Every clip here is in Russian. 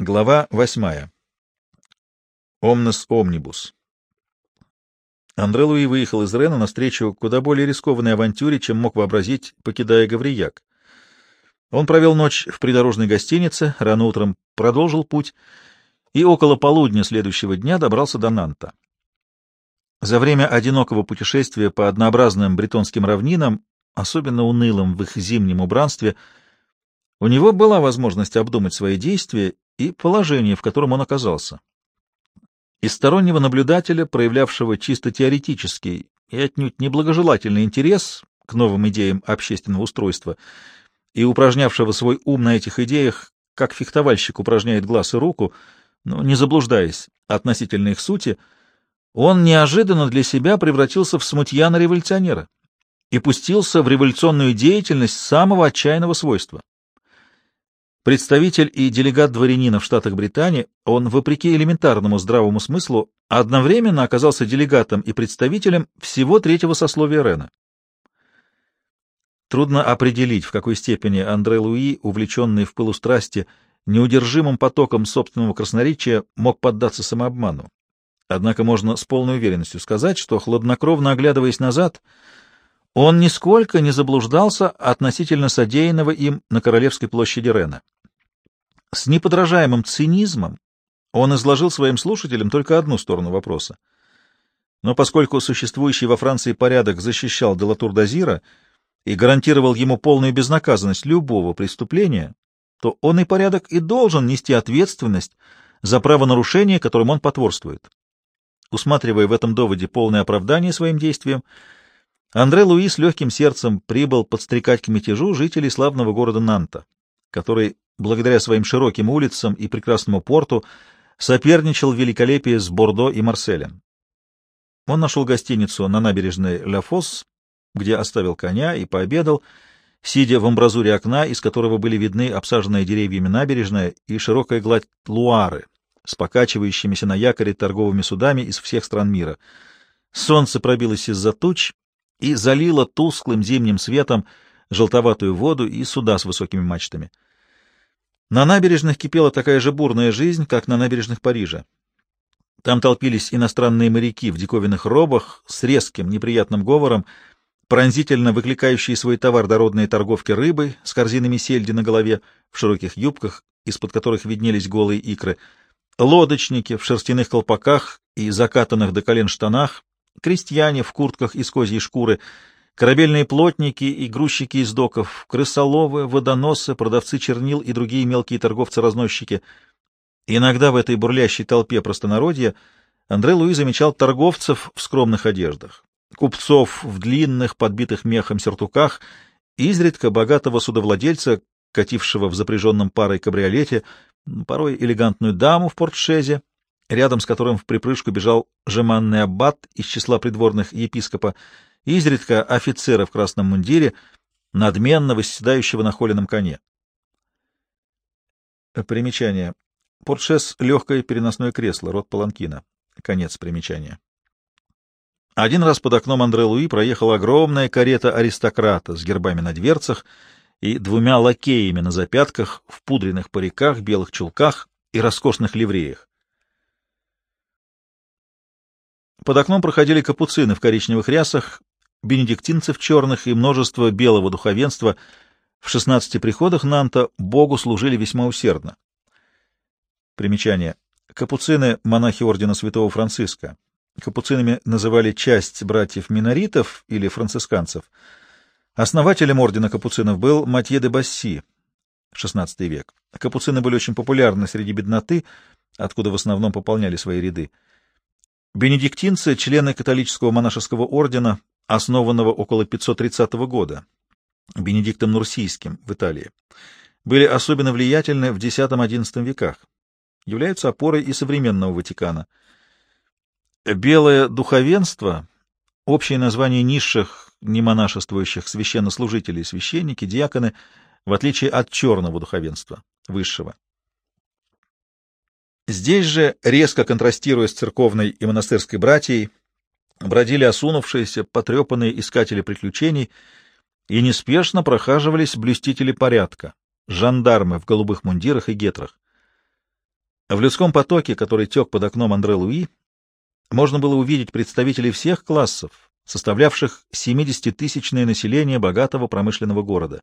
Глава восьмая. Омнес омнибус. Андре Луи выехал из Рена навстречу куда более рискованной авантюре, чем мог вообразить, покидая Гаврияк. Он провел ночь в придорожной гостинице, рано утром продолжил путь и около полудня следующего дня добрался до Нанта. За время одинокого путешествия по однообразным бретонским равнинам, особенно унылым в их зимнем убранстве, у него была возможность обдумать свои действия и положение, в котором он оказался. Из стороннего наблюдателя, проявлявшего чисто теоретический и отнюдь неблагожелательный интерес к новым идеям общественного устройства и упражнявшего свой ум на этих идеях, как фехтовальщик упражняет глаз и руку, но не заблуждаясь относительно их сути, он неожиданно для себя превратился в смутьяна-революционера и пустился в революционную деятельность самого отчаянного свойства. Представитель и делегат дворянина в Штатах Британии, он, вопреки элементарному здравому смыслу, одновременно оказался делегатом и представителем всего третьего сословия Рена. Трудно определить, в какой степени Андре Луи, увлеченный в пылу страсти, неудержимым потоком собственного красноречия, мог поддаться самообману. Однако можно с полной уверенностью сказать, что, хладнокровно оглядываясь назад, он нисколько не заблуждался относительно содеянного им на Королевской площади Рена. С неподражаемым цинизмом он изложил своим слушателям только одну сторону вопроса. Но поскольку существующий во Франции порядок защищал Делатур Дазира и гарантировал ему полную безнаказанность любого преступления, то он и порядок и должен нести ответственность за правонарушение, которым он потворствует. Усматривая в этом доводе полное оправдание своим действиям, Андре Луи с легким сердцем прибыл подстрекать к мятежу жителей славного города Нанта, который благодаря своим широким улицам и прекрасному порту, соперничал в великолепии с Бордо и Марселем. Он нашел гостиницу на набережной Ля Фос, где оставил коня и пообедал, сидя в амбразуре окна, из которого были видны обсаженная деревьями набережная и широкая гладь Луары с покачивающимися на якоре торговыми судами из всех стран мира. Солнце пробилось из-за туч и залило тусклым зимним светом желтоватую воду и суда с высокими мачтами. На набережных кипела такая же бурная жизнь, как на набережных Парижа. Там толпились иностранные моряки в диковинных робах с резким неприятным говором, пронзительно выкликающие свой товар дородные торговки рыбой с корзинами сельди на голове, в широких юбках, из-под которых виднелись голые икры, лодочники в шерстяных колпаках и закатанных до колен штанах, крестьяне в куртках из козьей шкуры — корабельные плотники и грузчики из доков, крысоловы, водоносы, продавцы чернил и другие мелкие торговцы-разносчики. Иногда в этой бурлящей толпе простонародья Андре Луи замечал торговцев в скромных одеждах, купцов в длинных, подбитых мехом сертуках, изредка богатого судовладельца, катившего в запряженном парой кабриолете, порой элегантную даму в портшезе, рядом с которым в припрыжку бежал жеманный аббат из числа придворных епископа, изредка офицера в красном мундире, надменно восседающего на холеном коне. Примечание. Портшес — легкое переносное кресло, рот паланкина. Конец примечания. Один раз под окном Андре Луи проехала огромная карета аристократа с гербами на дверцах и двумя лакеями на запятках, в пудренных париках, белых чулках и роскошных ливреях. Под окном проходили капуцины в коричневых рясах бенедиктинцев черных и множество белого духовенства в шестнадцати приходах Нанта Богу служили весьма усердно. Примечание. Капуцины — монахи ордена святого Франциска. Капуцинами называли часть братьев-миноритов или францисканцев. Основателем ордена капуцинов был Матье де Басси, XVI век. Капуцины были очень популярны среди бедноты, откуда в основном пополняли свои ряды. Бенедиктинцы — члены католического монашеского ордена, основанного около 530 года Бенедиктом Нурсийским в Италии, были особенно влиятельны в X-XI веках, являются опорой и современного Ватикана. Белое духовенство — общее название низших, немонашествующих священнослужителей, священники, диаконы, в отличие от черного духовенства, высшего. Здесь же, резко контрастируя с церковной и монастырской братьей, бродили осунувшиеся, потрепанные искатели приключений, и неспешно прохаживались блюстители порядка, жандармы в голубых мундирах и гетрах. В людском потоке, который тек под окном Андре Луи, можно было увидеть представителей всех классов, составлявших 70-тысячное население богатого промышленного города.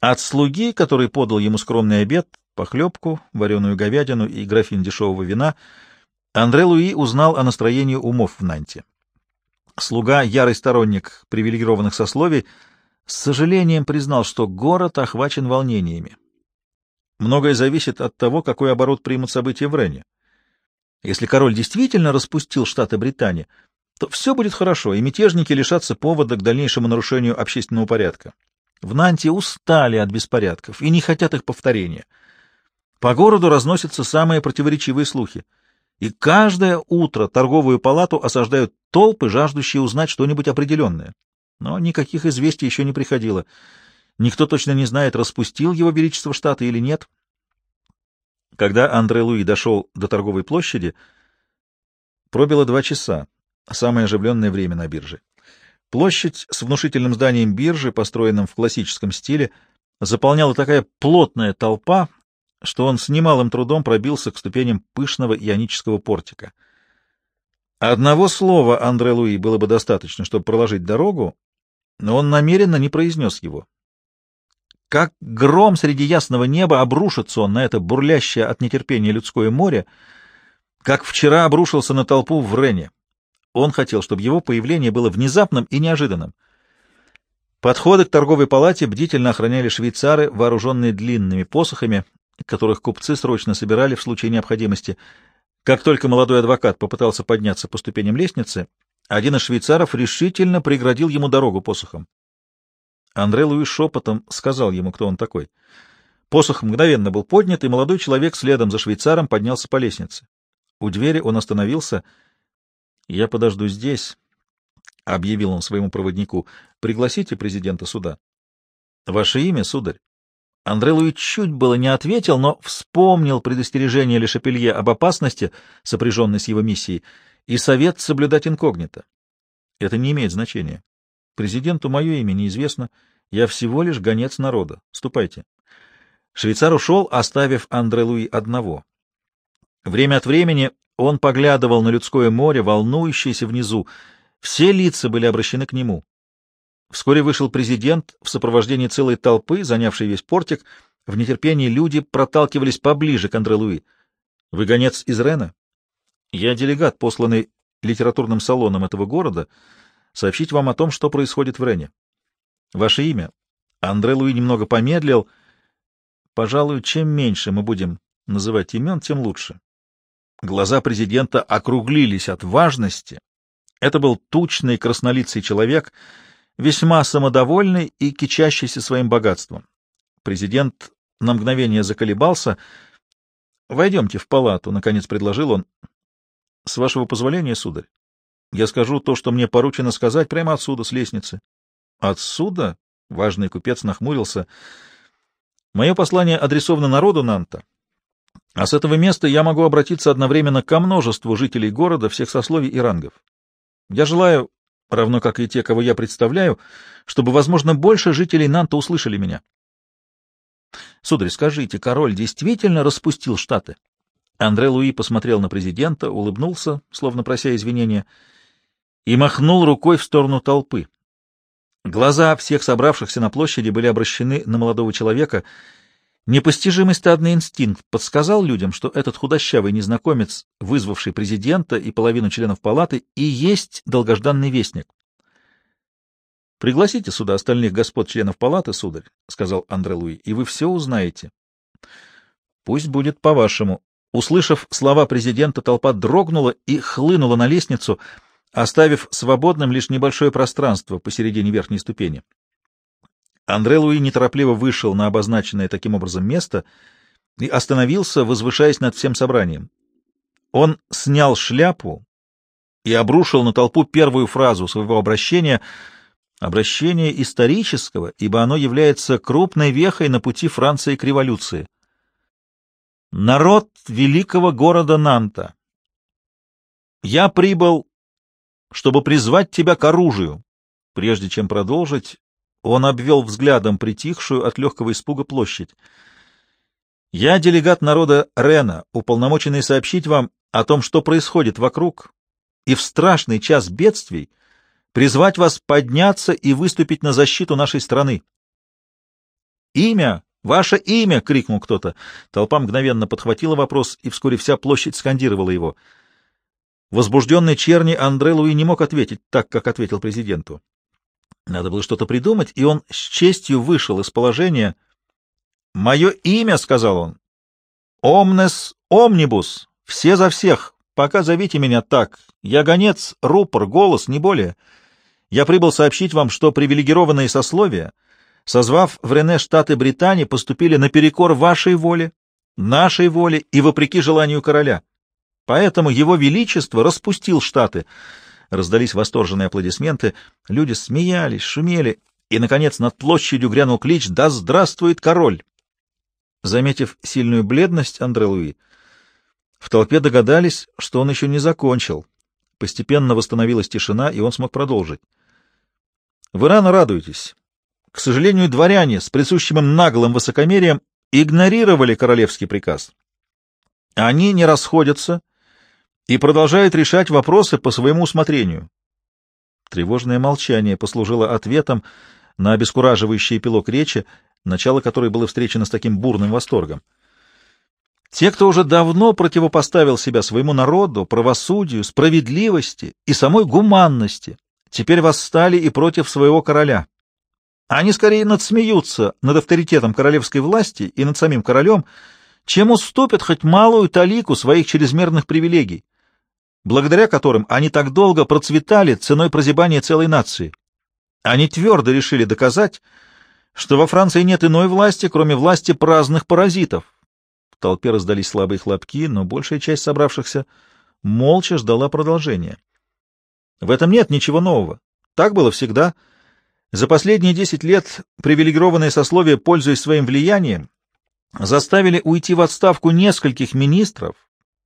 От слуги, который подал ему скромный обед, похлебку, вареную говядину и графин дешевого вина, Андре Луи узнал о настроении умов в Нанте. Слуга, ярый сторонник привилегированных сословий, с сожалением признал, что город охвачен волнениями. Многое зависит от того, какой оборот примут события в Рене. Если король действительно распустил штаты Британии, то все будет хорошо, и мятежники лишатся повода к дальнейшему нарушению общественного порядка. В Нанте устали от беспорядков и не хотят их повторения. По городу разносятся самые противоречивые слухи, и каждое утро торговую палату осаждают толпы, жаждущие узнать что-нибудь определенное. Но никаких известий еще не приходило. Никто точно не знает, распустил его величество штата или нет. Когда Андре Луи дошел до торговой площади, пробило два часа, самое оживленное время на бирже. Площадь с внушительным зданием биржи, построенным в классическом стиле, заполняла такая плотная толпа, что он с немалым трудом пробился к ступеням пышного ионического портика. Одного слова Андре Луи было бы достаточно, чтобы проложить дорогу, но он намеренно не произнес его. Как гром среди ясного неба обрушится он на это бурлящее от нетерпения людское море, как вчера обрушился на толпу в Рене. Он хотел, чтобы его появление было внезапным и неожиданным. Подходы к торговой палате бдительно охраняли швейцары, вооруженные длинными посохами, которых купцы срочно собирали в случае необходимости. Как только молодой адвокат попытался подняться по ступеням лестницы, один из швейцаров решительно преградил ему дорогу посохом. Андре Луи шепотом сказал ему, кто он такой. Посох мгновенно был поднят, и молодой человек следом за швейцаром поднялся по лестнице. У двери он остановился — я подожду здесь, — объявил он своему проводнику. — Пригласите президента суда. — Ваше имя, сударь? Андре Луи чуть было не ответил, но вспомнил предостережение Лешапелье об опасности, сопряженной с его миссией, и совет соблюдать инкогнито. Это не имеет значения. Президенту мое имя неизвестно. Я всего лишь гонец народа. Ступайте. Швейцар ушел, оставив Андре Луи одного. Время от времени он поглядывал на людское море, волнующееся внизу. Все лица были обращены к нему. Вскоре вышел президент в сопровождении целой толпы, занявшей весь портик. В нетерпении люди проталкивались поближе к Андре Луи. — Вы гонец из Рена? — Я делегат, посланный литературным салоном этого города, сообщить вам о том, что происходит в Рене. — Ваше имя? Андре Луи немного помедлил. — Пожалуй, чем меньше мы будем называть имен, тем лучше. Глаза президента округлились от важности. Это был тучный краснолицый человек, весьма самодовольный и кичащийся своим богатством. Президент на мгновение заколебался. «Войдемте в палату», — наконец предложил он. «С вашего позволения, сударь, я скажу то, что мне поручено сказать прямо отсюда, с лестницы». «Отсюда?» — важный купец нахмурился. «Мое послание адресовано народу Нанта, а с этого места я могу обратиться одновременно ко множеству жителей города всех сословий и рангов. Я желаю, равно как и те, кого я представляю, чтобы, возможно, больше жителей Нанта услышали меня. Сударь, скажите, король действительно распустил штаты? Андре Луи посмотрел на президента, улыбнулся, словно прося извинения, и махнул рукой в сторону толпы. Глаза всех собравшихся на площади были обращены на молодого человека — Непостижимый стадный инстинкт подсказал людям, что этот худощавый незнакомец, вызвавший президента и половину членов палаты, и есть долгожданный вестник. — Пригласите сюда остальных господ членов палаты, сударь, — сказал Андре Луи, — и вы все узнаете. — Пусть будет по-вашему. Услышав слова президента, толпа дрогнула и хлынула на лестницу, оставив свободным лишь небольшое пространство посередине верхней ступени. Андре Луи неторопливо вышел на обозначенное таким образом место и остановился, возвышаясь над всем собранием. Он снял шляпу и обрушил на толпу первую фразу своего обращения, обращение исторического, ибо оно является крупной вехой на пути Франции к революции. Народ великого города Нанта, я прибыл, чтобы призвать тебя к оружию. Прежде чем продолжить, он обвел взглядом притихшую от легкого испуга площадь. Я делегат народа Рена, уполномоченный сообщить вам о том, что происходит вокруг, и в страшный час бедствий призвать вас подняться и выступить на защиту нашей страны. «Имя! Ваше имя!» — крикнул кто-то. Толпа мгновенно подхватила вопрос, и вскоре вся площадь скандировала его. Возбужденный Черни Андре Луи не мог ответить так, как ответил президенту. Надо было что-то придумать, и он с честью вышел из положения. «Мое имя», — сказал он, — «Омнес Омнибус, все за всех, пока зовите меня так. Я гонец, рупор, голос, не более. Я прибыл сообщить вам, что привилегированные сословия, созвав в Рене Штаты Британии, поступили наперекор вашей воле, нашей воле и вопреки желанию короля. Поэтому его величество распустил Штаты. Раздались восторженные аплодисменты, люди смеялись, шумели, и, наконец, над площадью грянул клич «Да здравствует король!». Заметив сильную бледность Андре Луи, в толпе догадались, что он еще не закончил. Постепенно восстановилась тишина, и он смог продолжить. Вы рано радуетесь. К сожалению, дворяне с присущим им наглым высокомерием игнорировали королевский приказ. Они не расходятся и продолжают решать вопросы по своему усмотрению. Тревожное молчание послужило ответом на обескураживающий эпилог речи, начало которой было встречено с таким бурным восторгом. Те, кто уже давно противопоставил себя своему народу, правосудию, справедливости и самой гуманности, теперь восстали и против своего короля. Они скорее надсмеются над авторитетом королевской власти и над самим королем, чем уступят хоть малую талику своих чрезмерных привилегий, благодаря которым они так долго процветали ценой прозябания целой нации. Они твердо решили доказать, что во Франции нет иной власти, кроме власти праздных паразитов. В толпе раздались слабые хлопки, но большая часть собравшихся молча ждала продолжения. В этом нет ничего нового. Так было всегда. За последние десять лет привилегированные сословия, пользуясь своим влиянием, заставили уйти в отставку нескольких министров,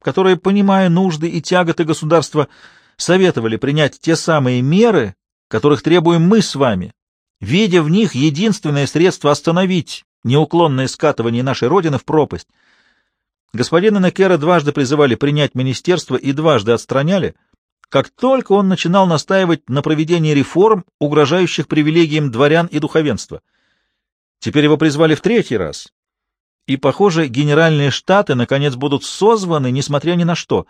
которые, понимая нужды и тяготы государства, советовали принять те самые меры, которых требуем мы с вами, видя в них единственное средство остановить неуклонное скатывание нашей Родины в пропасть. Господина Некера дважды призывали принять министерство и дважды отстраняли — как только он начинал настаивать на проведении реформ, угрожающих привилегиям дворян и духовенства. Теперь его призвали в третий раз. И, похоже, генеральные штаты, наконец, будут созваны, несмотря ни на что.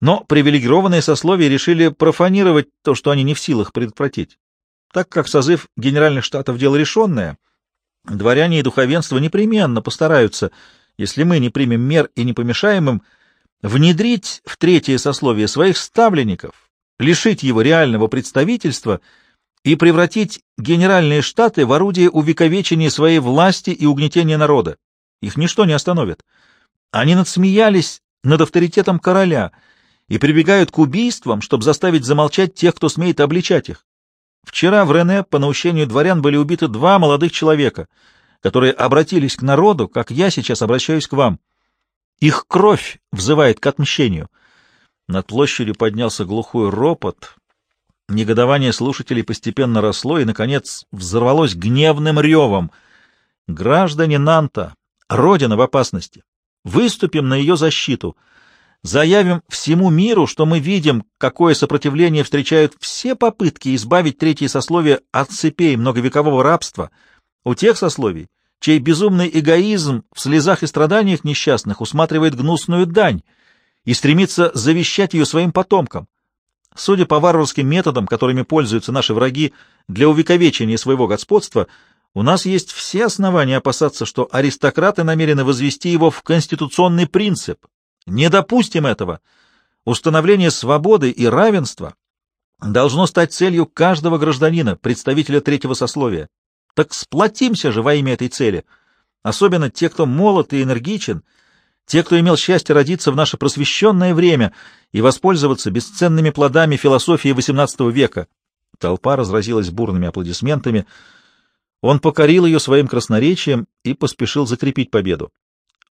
Но привилегированные сословия решили профанировать то, что они не в силах предотвратить. Так как созыв генеральных штатов дело решенное, дворяне и духовенство непременно постараются, если мы не примем мер и не помешаем им, внедрить в третье сословие своих ставленников, лишить его реального представительства и превратить генеральные штаты в орудие увековечения своей власти и угнетения народа. Их ничто не остановит. Они надсмеялись над авторитетом короля и прибегают к убийствам, чтобы заставить замолчать тех, кто смеет обличать их. Вчера в Рене по наущению дворян были убиты два молодых человека, которые обратились к народу, как я сейчас обращаюсь к вам. Их кровь взывает к отмщению. Над площадью поднялся глухой ропот. Негодование слушателей постепенно росло и, наконец, взорвалось гневным ревом. Граждане Нанта, Родина в опасности. Выступим на ее защиту. Заявим всему миру, что мы видим, какое сопротивление встречают все попытки избавить третье сословие от цепей многовекового рабства у тех сословий, чей безумный эгоизм в слезах и страданиях несчастных усматривает гнусную дань и стремится завещать ее своим потомкам. Судя по варварским методам, которыми пользуются наши враги для увековечения своего господства, у нас есть все основания опасаться, что аристократы намерены возвести его в конституционный принцип. Не допустим этого. Установление свободы и равенства должно стать целью каждого гражданина, представителя третьего сословия. Так сплотимся же во имя этой цели. Особенно те, кто молод и энергичен, те, кто имел счастье родиться в наше просвещенное время и воспользоваться бесценными плодами философии XVIII века. Толпа разразилась бурными аплодисментами. Он покорил ее своим красноречием и поспешил закрепить победу.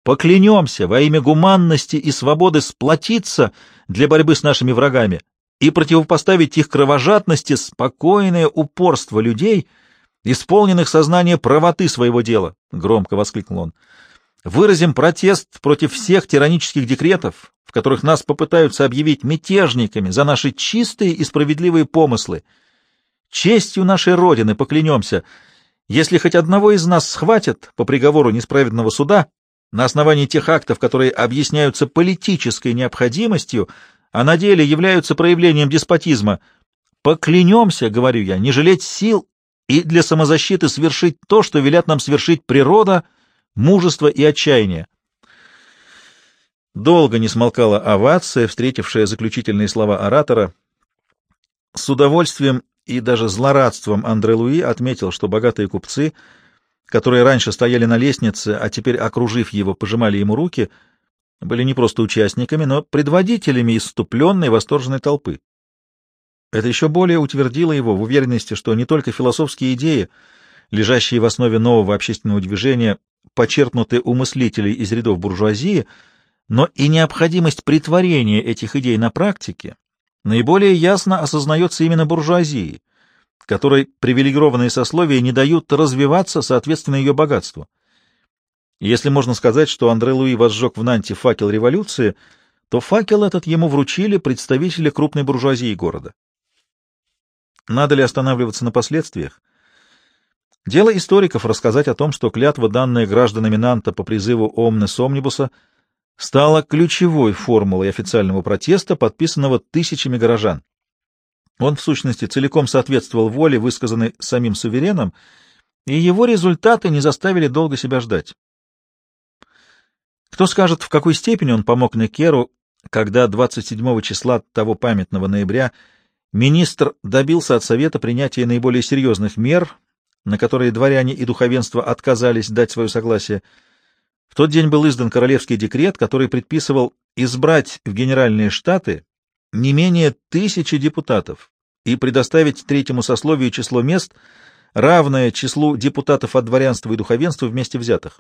Поклянемся во имя гуманности и свободы сплотиться для борьбы с нашими врагами и противопоставить их кровожадности спокойное упорство людей — исполненных сознания правоты своего дела, — громко воскликнул он. выразим протест против всех тиранических декретов, в которых нас попытаются объявить мятежниками за наши чистые и справедливые помыслы. Честью нашей Родины поклянемся, если хоть одного из нас схватят по приговору несправедного суда на основании тех актов, которые объясняются политической необходимостью, а на деле являются проявлением деспотизма, поклянемся, говорю я, не жалеть сил и для самозащиты свершить то, что велят нам свершить природа, мужество и отчаяние. Долго не смолкала овация, встретившая заключительные слова оратора. С удовольствием и даже злорадством Андре Луи отметил, что богатые купцы, которые раньше стояли на лестнице, а теперь, окружив его, пожимали ему руки, были не просто участниками, но предводителями иступленной восторженной толпы. Это еще более утвердило его в уверенности, что не только философские идеи, лежащие в основе нового общественного движения, почерпнуты у мыслителей из рядов буржуазии, но и необходимость притворения этих идей на практике наиболее ясно осознается именно буржуазией, которой привилегированные сословия не дают развиваться соответственно ее богатству. Если можно сказать, что Андре Луи возжег в Нанте факел революции, то факел этот ему вручили представители крупной буржуазии города. Надо ли останавливаться на последствиях? Дело историков рассказать о том, что клятва, данная гражданами Нанта по призыву Омнес Омнибуса, стала ключевой формулой официального протеста, подписанного тысячами горожан. Он, в сущности, целиком соответствовал воле, высказанной самим сувереном, и его результаты не заставили долго себя ждать. Кто скажет, в какой степени он помог Некеру, когда 27 числа того памятного ноября министр добился от Совета принятия наиболее серьезных мер, на которые дворяне и духовенство отказались дать свое согласие, в тот день был издан королевский декрет, который предписывал избрать в генеральные штаты не менее тысячи депутатов и предоставить третьему сословию число мест, равное числу депутатов от дворянства и духовенства вместе взятых.